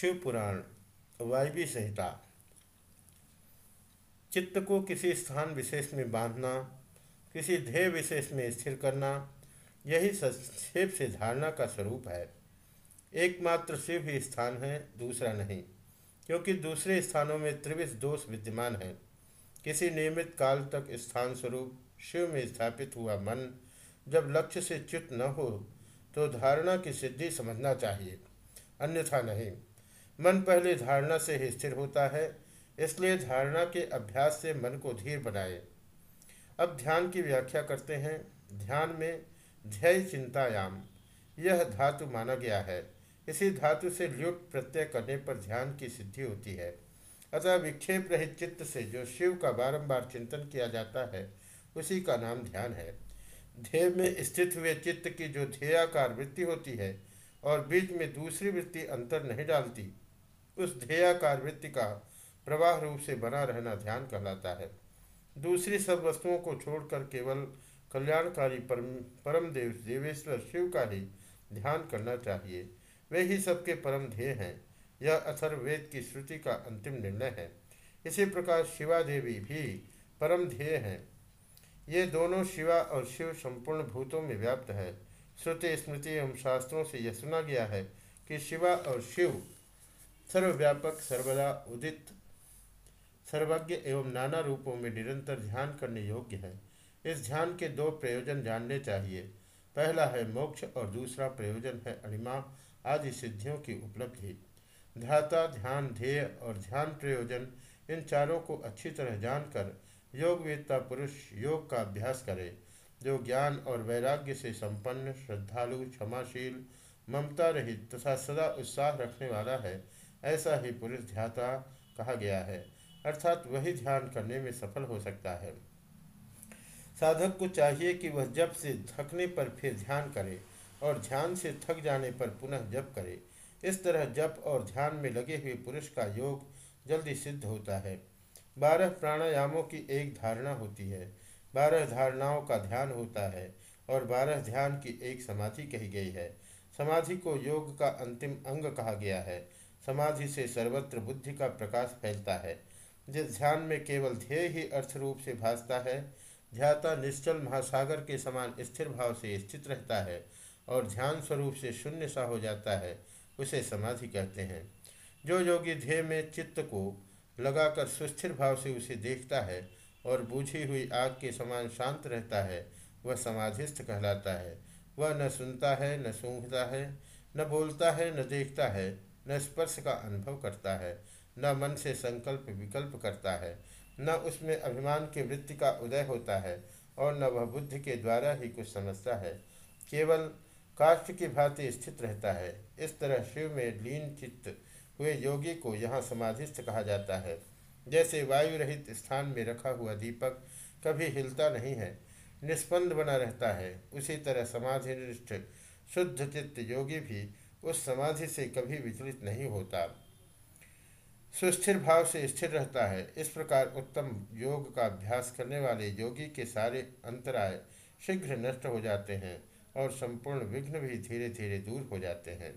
शिव पुराण वायवी संहिता। चित्त को किसी स्थान विशेष में बांधना, किसी ध्येय विशेष में स्थिर करना, यही संक्षेप से धारणा का स्वरूप है। एकमात्र शिव ही स्थान है, दूसरा नहीं, क्योंकि दूसरे स्थानों में त्रिविश दोष विद्यमान है। किसी नियमित काल तक स्थान स्वरूप शिव में स्थापित हुआ मन जब लक्ष्य से च्युत न हो तो धारणा की सिद्धि समझना चाहिए, अन्यथा नहीं। मन पहले धारणा से ही स्थिर होता है, इसलिए धारणा के अभ्यास से मन को धीर बनाए। अब ध्यान की व्याख्या करते हैं। ध्यान में ध्यय चिंतायाम, यह धातु माना गया है। इसी धातु से ल्युट प्रत्यय करने पर ध्यान की सिद्धि होती है। अतः विक्षेप रहित चित्त से जो शिव का बारंबार चिंतन किया जाता है, उसी का नाम ध्यान है। ध्येय में स्थित हुए चित्त की जो ध्येयाकार वृत्ति होती है और बीच में दूसरी वृत्ति अंतर नहीं डालती उस ध्येयाकार वृत्ति का प्रवाह रूप से बना रहना ध्यान कहलाता है। दूसरी सब वस्तुओं को छोड़कर केवल कल्याणकारी परम परम देव देवेश्वर शिव का ही ध्यान करना चाहिए। वे ही सबके परम ध्येय हैं। यह अथर्वेद की श्रुति का अंतिम निर्णय है। इसी प्रकार शिवा देवी भी परम ध्येय हैं। ये दोनों शिवा और शिव संपूर्ण भूतों में व्याप्त है। श्रुति, स्मृति एवं शास्त्रों से यह सुना गया है कि शिवा और शिव सर्वव्यापक, सर्वदा उदित, सर्वज्ञ एवं नाना रूपों में निरंतर ध्यान करने योग्य है। इस ध्यान के दो प्रयोजन जानने चाहिए। पहला है मोक्ष और दूसरा प्रयोजन है अणिमा आदि सिद्धियों की उपलब्धि। ध्याता, ध्यान, ध्येय और ध्यान प्रयोजन, इन चारों को अच्छी तरह जानकर योगवेदता पुरुष योग का अभ्यास करे, जो ज्ञान और वैराग्य से संपन्न, श्रद्धालु, क्षमाशील, ममता रहित तथा सदा उत्साह रखने वाला है। ऐसा ही पुरुष ध्याता कहा गया है। अर्थात वही ध्यान करने में सफल हो सकता है। साधक को चाहिए कि वह जब से थकने पर फिर ध्यान करे और ध्यान से थक जाने पर पुनः जप करे। इस तरह जप और ध्यान में लगे हुए पुरुष का योग जल्दी सिद्ध होता है। बारह प्राणायामों की एक धारणा होती है। बारह धारणाओं का ध्यान होता है और बारह ध्यान की एक समाधि कही गई है। समाधि को योग का अंतिम अंग कहा गया है। समाधि से सर्वत्र बुद्धि का प्रकाश फैलता है। जिस ध्यान में केवल ध्येय ही अर्थ रूप से भासता है, ध्याता निश्चल महासागर के समान स्थिर भाव से स्थित रहता है और ध्यान स्वरूप से शून्य सा हो जाता है, उसे समाधि कहते हैं। जो योगी ध्येय में चित्त को लगाकर सुस्थिर भाव से उसे देखता है और बूझी हुई आग के समान शांत रहता है, वह समाधिस्थ कहलाता है। वह न सुनता है, न सूंघता है, न बोलता है, न देखता है न स्पर्श का अनुभव करता है, न मन से संकल्प विकल्प करता है, न उसमें अभिमान की वृत्ति का उदय होता है और न वह बुद्धि के द्वारा ही कुछ समझता है। केवल काष्ठ की भांति स्थित रहता है। इस तरह शिव में लीन चित्त हुए योगी को यहाँ समाधिस्थ कहा जाता है। जैसे वायु रहित स्थान में रखा हुआ दीपक कभी हिलता नहीं है, निष्पन्द बना रहता है। उसी तरह समाधिनिष्ठ, शुद्ध चित्त योगी भी उस समाधि से कभी विचलित नहीं होता। सुस्थिर भाव से स्थिर रहता है। इस प्रकार उत्तम योग का अभ्यास करने वाले योगी के सारे अंतराय शीघ्र नष्ट हो जाते हैं और संपूर्ण विघ्न भी धीरे धीरे दूर हो जाते हैं।